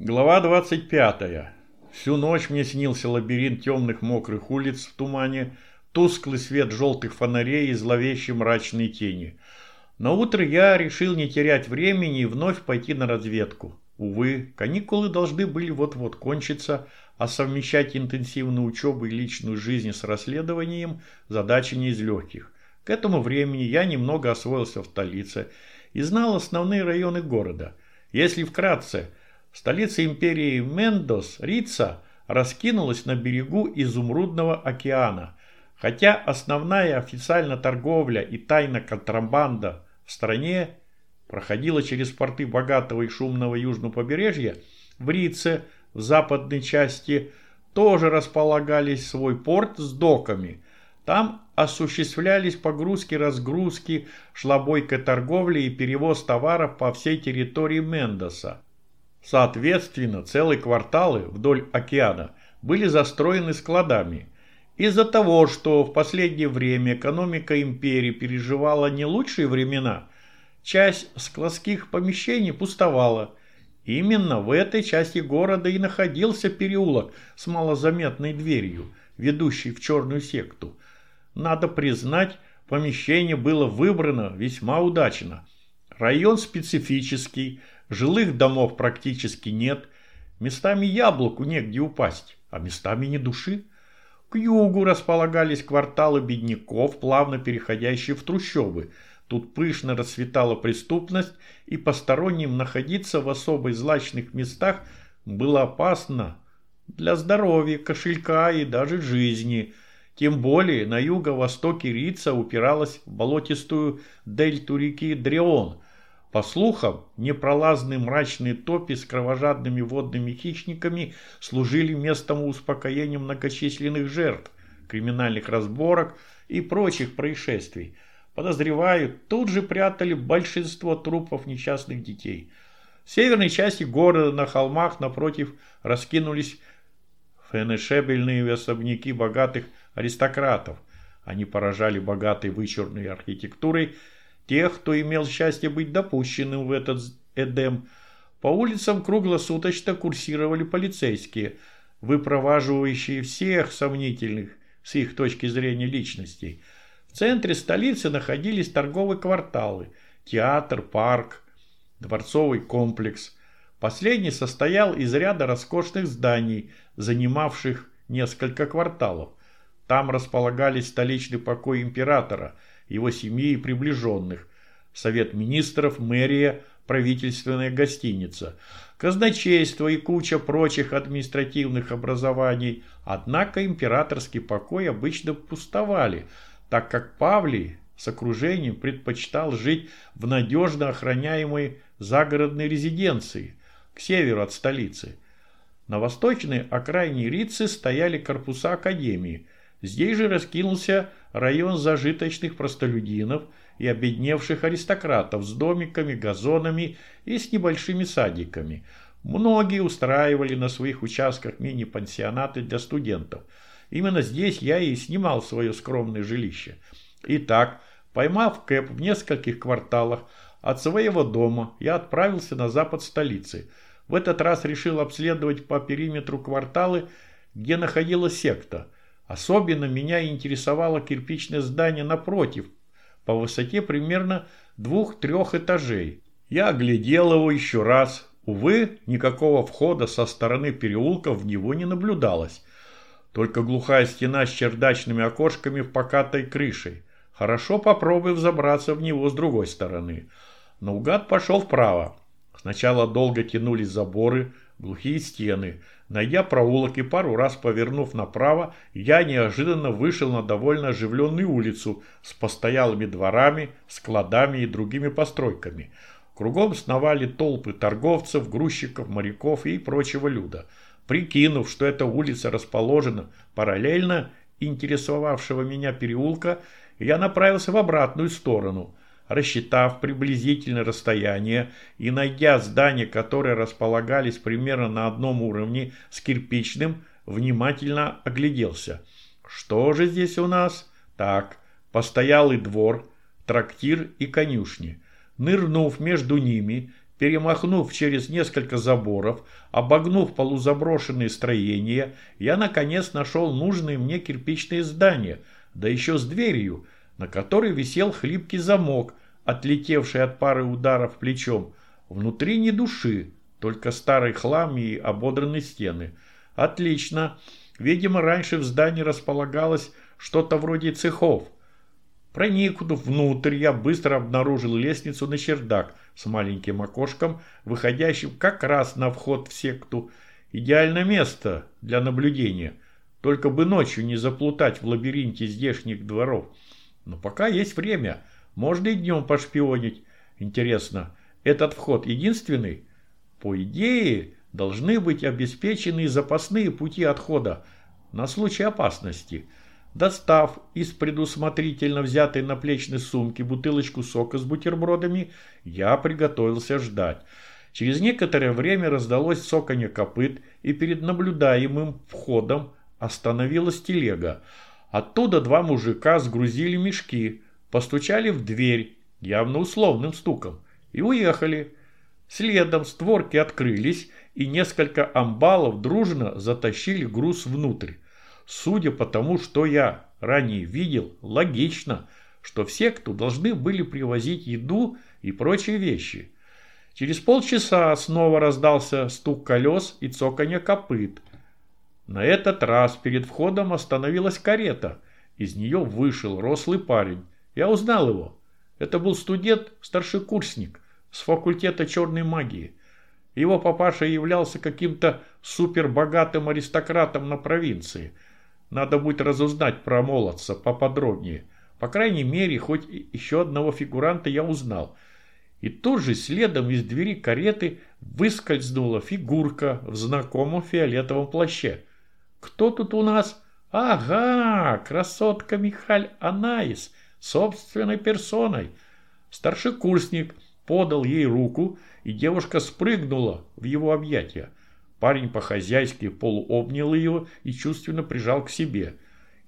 Глава 25. Всю ночь мне снился лабиринт темных мокрых улиц в тумане, тусклый свет желтых фонарей и зловещие мрачные тени. На утро я решил не терять времени и вновь пойти на разведку. Увы, каникулы должны были вот-вот кончиться, а совмещать интенсивную учебу и личную жизнь с расследованием – задача не из легких. К этому времени я немного освоился в столице и знал основные районы города. Если вкратце – Столица империи Мендос, Рица, раскинулась на берегу Изумрудного океана, хотя основная официально торговля и тайна контрабанда в стране проходила через порты богатого и шумного южного побережья, в Рице, в западной части, тоже располагались свой порт с доками. Там осуществлялись погрузки-разгрузки, шла бойкая торговля и перевоз товаров по всей территории Мендоса. Соответственно, целые кварталы вдоль океана были застроены складами. Из-за того, что в последнее время экономика империи переживала не лучшие времена, часть складских помещений пустовала. Именно в этой части города и находился переулок с малозаметной дверью, ведущей в черную секту. Надо признать, помещение было выбрано весьма удачно. Район специфический – Жилых домов практически нет, местами яблоку негде упасть, а местами не души. К югу располагались кварталы бедняков, плавно переходящие в трущобы. Тут пышно расцветала преступность, и посторонним находиться в особо злачных местах было опасно для здоровья, кошелька и даже жизни. Тем более на юго-востоке Рица упиралась в болотистую дельту реки Дреон – по слухам, непролазные мрачные топи с кровожадными водными хищниками служили местом успокоения многочисленных жертв, криминальных разборок и прочих происшествий. Подозревают, тут же прятали большинство трупов несчастных детей. В северной части города на холмах напротив раскинулись фенешебельные особняки богатых аристократов. Они поражали богатой вычурной архитектурой тех, кто имел счастье быть допущенным в этот Эдем. По улицам круглосуточно курсировали полицейские, выпроваживающие всех сомнительных с их точки зрения личностей. В центре столицы находились торговые кварталы, театр, парк, дворцовый комплекс. Последний состоял из ряда роскошных зданий, занимавших несколько кварталов. Там располагались столичный покой императора – его семьи и приближенных, Совет министров, мэрия, правительственная гостиница, казначейство и куча прочих административных образований. Однако императорский покой обычно пустовали, так как Павлий с окружением предпочитал жить в надежно охраняемой загородной резиденции к северу от столицы. На восточной окраине Рицы стояли корпуса академии – Здесь же раскинулся район зажиточных простолюдинов и обедневших аристократов с домиками, газонами и с небольшими садиками. Многие устраивали на своих участках мини-пансионаты для студентов. Именно здесь я и снимал свое скромное жилище. Итак, поймав кэп в нескольких кварталах от своего дома, я отправился на запад столицы. В этот раз решил обследовать по периметру кварталы, где находилась секта – Особенно меня интересовало кирпичное здание напротив, по высоте примерно двух-трех этажей. Я оглядел его еще раз. Увы, никакого входа со стороны переулка в него не наблюдалось. Только глухая стена с чердачными окошками в покатой крышей. Хорошо попробуй взобраться в него с другой стороны. Наугад пошел вправо. Сначала долго тянулись заборы, глухие стены – Найдя проулок и пару раз повернув направо, я неожиданно вышел на довольно оживленную улицу с постоялыми дворами, складами и другими постройками. Кругом сновали толпы торговцев, грузчиков, моряков и прочего люда. Прикинув, что эта улица расположена параллельно интересовавшего меня переулка, я направился в обратную сторону – Рассчитав приблизительное расстояние и найдя здания, которые располагались примерно на одном уровне с кирпичным, внимательно огляделся. Что же здесь у нас? Так, постоялый двор, трактир и конюшни. Нырнув между ними, Перемахнув через несколько заборов, обогнув полузаброшенные строения, я наконец нашел нужное мне кирпичное здание, да еще с дверью, на которой висел хлипкий замок, отлетевший от пары ударов плечом. Внутри ни души, только старый хлам и ободранные стены. Отлично. Видимо, раньше в здании располагалось что-то вроде цехов. Проникнув внутрь, я быстро обнаружил лестницу на чердак с маленьким окошком, выходящим как раз на вход в секту. Идеальное место для наблюдения. Только бы ночью не заплутать в лабиринте здешних дворов. Но пока есть время, можно и днем пошпионить. Интересно, этот вход единственный? По идее, должны быть обеспечены запасные пути отхода на случай опасности – Достав из предусмотрительно взятой наплечной сумки бутылочку сока с бутербродами, я приготовился ждать. Через некоторое время раздалось цоканье копыт, и перед наблюдаемым входом остановилась телега. Оттуда два мужика сгрузили мешки, постучали в дверь, явно условным стуком, и уехали. Следом створки открылись, и несколько амбалов дружно затащили груз внутрь. Судя по тому, что я ранее видел, логично, что все, кто должны были привозить еду и прочие вещи. Через полчаса снова раздался стук колес и цоканье копыт. На этот раз перед входом остановилась карета. Из нее вышел рослый парень. Я узнал его. Это был студент-старшекурсник с факультета черной магии. Его папаша являлся каким-то супербогатым аристократом на провинции – надо будет разузнать про молодца поподробнее. По крайней мере, хоть еще одного фигуранта я узнал. И тут же следом из двери кареты выскользнула фигурка в знакомом фиолетовом плаще. «Кто тут у нас?» «Ага, красотка Михаль Анаис, собственной персоной». Старшекурсник подал ей руку, и девушка спрыгнула в его объятия. Парень по-хозяйски полуобнял ее и чувственно прижал к себе.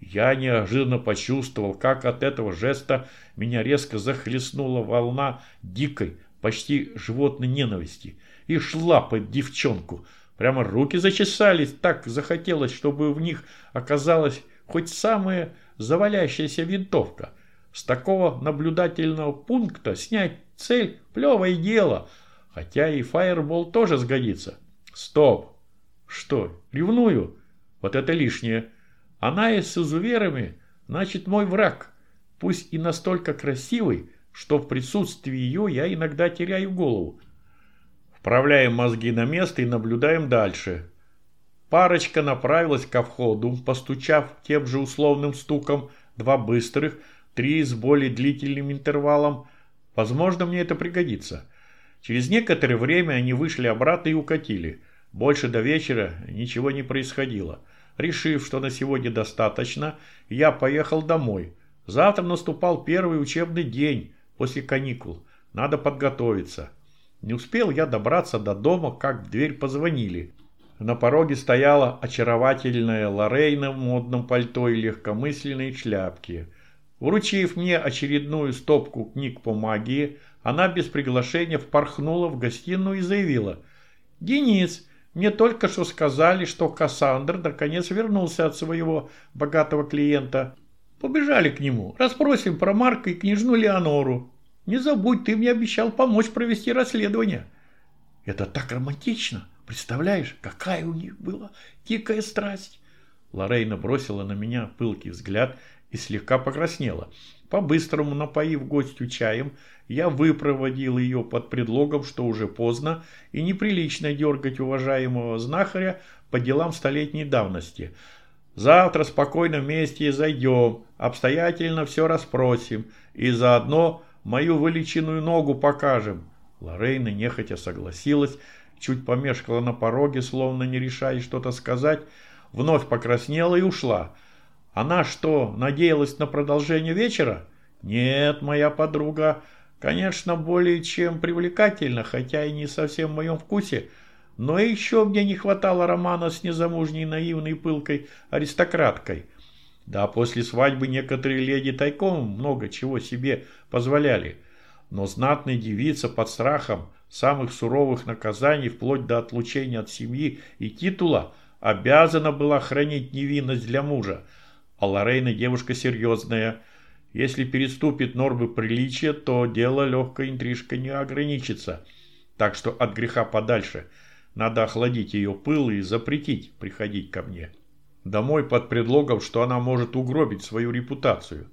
Я неожиданно почувствовал, как от этого жеста меня резко захлестнула волна дикой, почти животной ненависти. И шла под девчонку. Прямо руки зачесались, так захотелось, чтобы в них оказалась хоть самая завалящаяся винтовка. С такого наблюдательного пункта снять цель – плевое дело, хотя и фаербол тоже сгодится. Стоп! Что, ревную? Вот это лишнее. Она и с изуверами, значит, мой враг. Пусть и настолько красивый, что в присутствии ее я иногда теряю голову. Вправляем мозги на место и наблюдаем дальше. Парочка направилась ко входу, постучав тем же условным стуком, два быстрых, три с более длительным интервалом. Возможно, мне это пригодится. Через некоторое время они вышли обратно и укатили. Больше до вечера ничего не происходило. Решив, что на сегодня достаточно, я поехал домой. Завтра наступал первый учебный день после каникул. Надо подготовиться. Не успел я добраться до дома, как в дверь позвонили. На пороге стояла очаровательная Лорейна в модном пальто и легкомысленной шляпке. Вручив мне очередную стопку книг по магии, она без приглашения впорхнула в гостиную и заявила. «Денис, мне только что сказали, что Кассандр наконец вернулся от своего богатого клиента. Побежали к нему, расспросим про Марка и княжну Леонору. Не забудь, ты мне обещал помочь провести расследование». «Это так романтично! Представляешь, какая у них была дикая страсть!» Лорейна бросила на меня пылкий взгляд и слегка покраснела. По-быстрому напоив гостю чаем, я выпроводил ее под предлогом, что уже поздно и неприлично дергать уважаемого знахаря по делам столетней давности. Завтра спокойно вместе зайдем, обстоятельно все расспросим и заодно мою вылеченную ногу покажем. Лорейна нехотя согласилась, чуть помешкала на пороге, словно не решая что-то сказать, вновь покраснела и ушла. Она что, надеялась на продолжение вечера? Нет, моя подруга, конечно, более чем привлекательна, хотя и не совсем в моем вкусе, но еще мне не хватало романа с незамужней наивной пылкой аристократкой. Да, после свадьбы некоторые леди тайком много чего себе позволяли, но знатная девица под страхом самых суровых наказаний, вплоть до отлучения от семьи и титула, обязана была хранить невинность для мужа. А Лорейна девушка серьезная. Если переступит нормы приличия, то дело легкой интрижкой не ограничится. Так что от греха подальше. Надо охладить ее пыл и запретить приходить ко мне. Домой под предлогом, что она может угробить свою репутацию.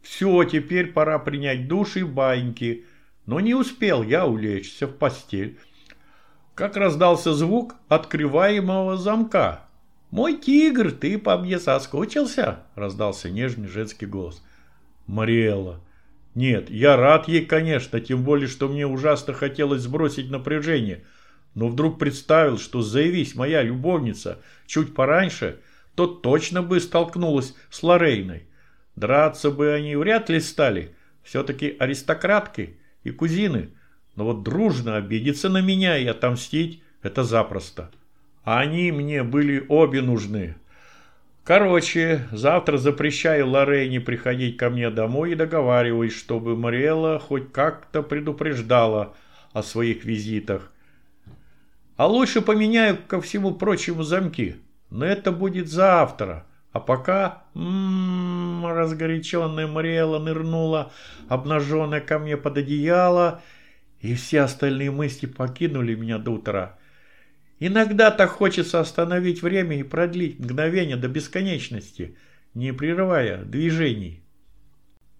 Все, теперь пора принять душ и баньки. Но не успел я улечься в постель. Как раздался звук открываемого замка. «Мой тигр, ты по мне соскучился?» – раздался нежный женский голос. «Мариэлла». «Нет, я рад ей, конечно, тем более, что мне ужасно хотелось сбросить напряжение. Но вдруг представил, что заявись моя любовница чуть пораньше, то точно бы столкнулась с Лорейной. Драться бы они вряд ли стали, все-таки аристократки и кузины. Но вот дружно обидеться на меня и отомстить – это запросто. А они мне были обе нужны. Короче, завтра запрещаю Лорейне приходить ко мне домой и договариваюсь, чтобы Мариэлла хоть как-то предупреждала о своих визитах. А лучше поменяю ко всему прочему замки. Но это будет завтра. А пока... М-м, разгоряченная Мариэла нырнула, обнаженная ко мне под одеяло, и все остальные мысли покинули меня до утра. Иногда так хочется остановить время и продлить мгновение до бесконечности, не прерывая движений.